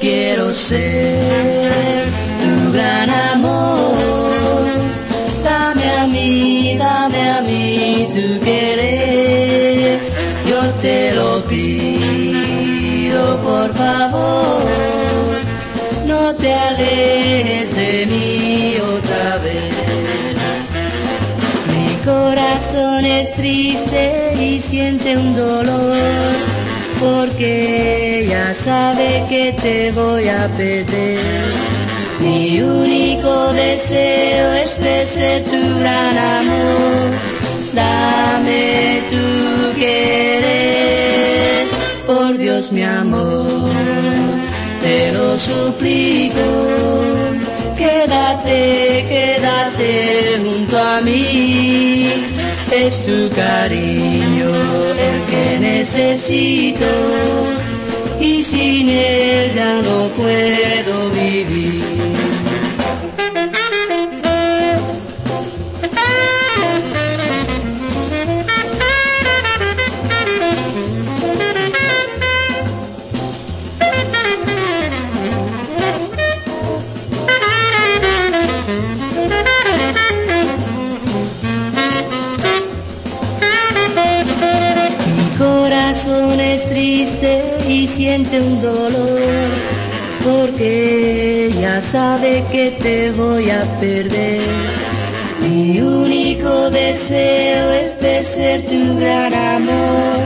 quiero ser tu gran amor. Dame a mí, dame a mí tu querer. Yo te lo pido, por favor. No te alejes de mí otra vez. Mi corazón es triste y siente un dolor porque ya sabe que te voy a perder. Mi único deseo es de ser tu gran amor. Dame tu querer, por Dios mi amor, te lo suplico. Quédate, quédate junto a mí. Es tu cariño el que necesito y sin él ya no puedo vivir. Es triste y siente un dolor, porque ya sabe que te voy a perder. Mi único deseo es de ser tu gran amor,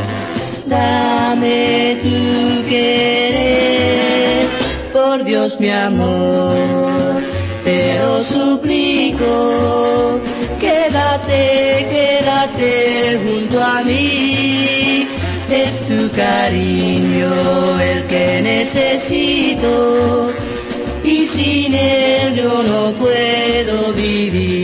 dame tu querer, por Dios mi amor, te lo suplico, quédate, quédate junto a mí tu cariño el que necesito y sin él yo no puedo vivir.